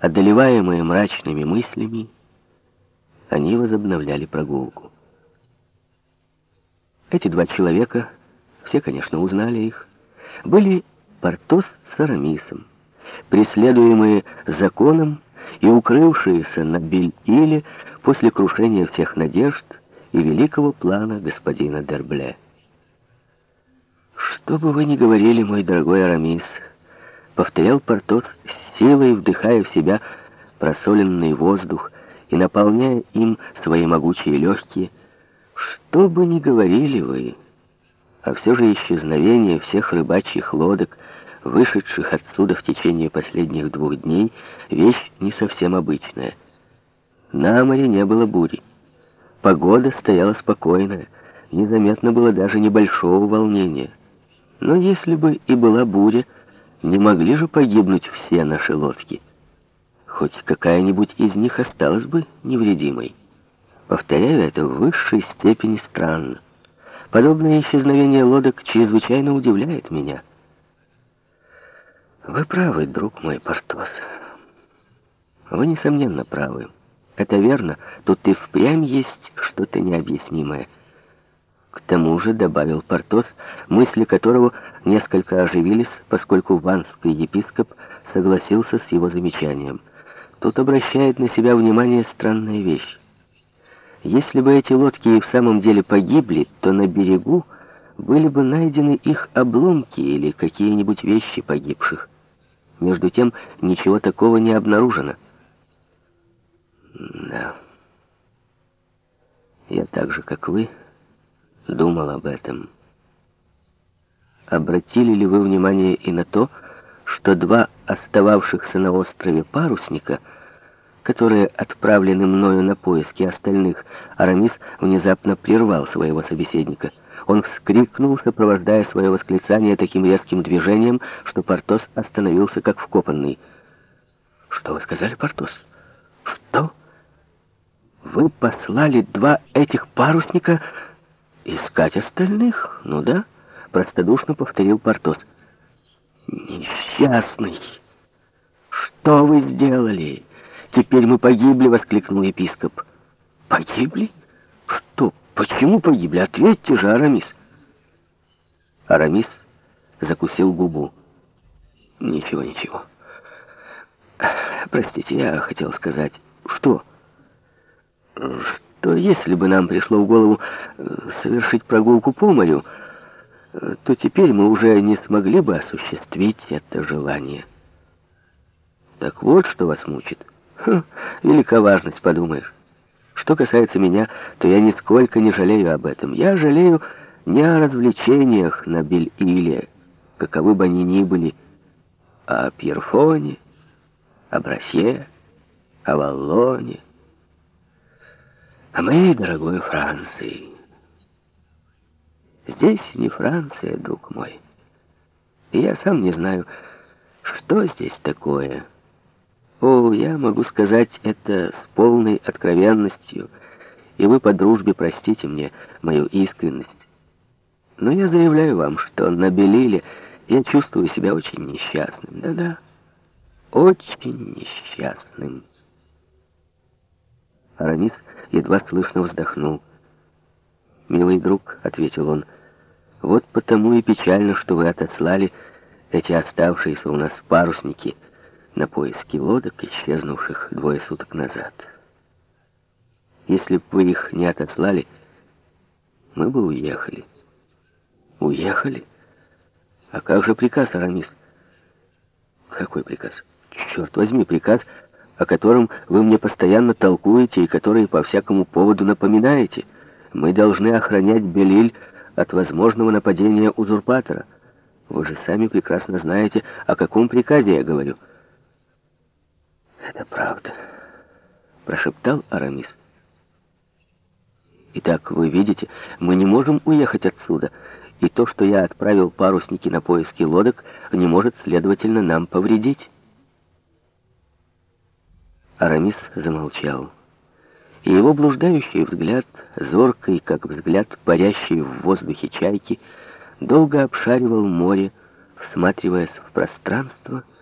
Одолеваемые мрачными мыслями, они возобновляли прогулку. Эти два человека, все, конечно, узнали их, были Портос с Арамисом, преследуемые законом и укрывшиеся на Бель-Иле после крушения всех надежд и великого плана господина Дербле. «Что бы вы ни говорили, мой дорогой Арамис», — повторял Портос с силой, вдыхая в себя просоленный воздух и наполняя им свои могучие легкие, «что бы ни говорили вы, а все же исчезновение всех рыбачьих лодок, вышедших отсюда в течение последних двух дней, вещь не совсем обычная. На море не было бури. Погода стояла спокойная, незаметно было даже небольшого волнения. Но если бы и была буря, не могли же погибнуть все наши лодки. Хоть какая-нибудь из них осталась бы невредимой. Повторяю, это в высшей степени странно. Подобное исчезновение лодок чрезвычайно удивляет меня. Вы правы, друг мой Портос. Вы, несомненно, правы. Это верно, тут и впрямь есть что-то необъяснимое. К тому же, добавил Портос, мысли которого несколько оживились, поскольку ванский епископ согласился с его замечанием. Тут обращает на себя внимание странная вещь. Если бы эти лодки и в самом деле погибли, то на берегу были бы найдены их обломки или какие-нибудь вещи погибших. Между тем, ничего такого не обнаружено. Да. Я так же, как вы, думал об этом. Обратили ли вы внимание и на то, что два остававшихся на острове парусника, которые отправлены мною на поиски остальных, Арамис внезапно прервал своего собеседника. Он вскрикнул, сопровождая свое восклицание таким резким движением, что Портос остановился как вкопанный. «Что вы сказали, Портос? Что? Вы послали два этих парусника искать остальных? Ну да?» Простодушно повторил Портос. «Несчастный! Что вы сделали? Теперь мы погибли!» — воскликнул епископ. «Погибли? Что? Почему погибли? Ответьте же, Арамис!» Арамис закусил губу. «Ничего, ничего. Простите, я хотел сказать... Что? Что если бы нам пришло в голову э, совершить прогулку по морю, то теперь мы уже не смогли бы осуществить это желание. Так вот, что вас мучит. Ха, велика важность, подумаешь. Что касается меня, то я нисколько не жалею об этом. Я жалею не о развлечениях на Бель-Иле, каковы бы они ни были, а о Пьерфоне, о Брасье, о Валлоне, о моей дорогой Франции. Здесь не Франция, друг мой. И я сам не знаю, что здесь такое. О, я могу сказать это с полной откровенностью, и вы по дружбе простите мне мою искренность. Но я заявляю вам, что на Белиле я чувствую себя очень несчастным. Да-да, очень несчастным. Арамис едва слышно вздохнул. «Милый друг», — ответил он, — вот потому и печально, что вы отослали эти оставшиеся у нас парусники на поиски лодок, исчезнувших двое суток назад. Если бы вы их не отослали, мы бы уехали. Уехали? А как же приказ, Арамис? Какой приказ? Черт возьми, приказ, о котором вы мне постоянно толкуете и который по всякому поводу напоминаете. Мы должны охранять Белиль от возможного нападения узурпатора. Вы же сами прекрасно знаете, о каком приказе я говорю. Это правда, прошептал Арамис. Итак, вы видите, мы не можем уехать отсюда, и то, что я отправил парусники на поиски лодок, не может, следовательно, нам повредить. Арамис замолчал и его блуждающий взгляд, зоркий, как взгляд парящей в воздухе чайки, долго обшаривал море, всматриваясь в пространство,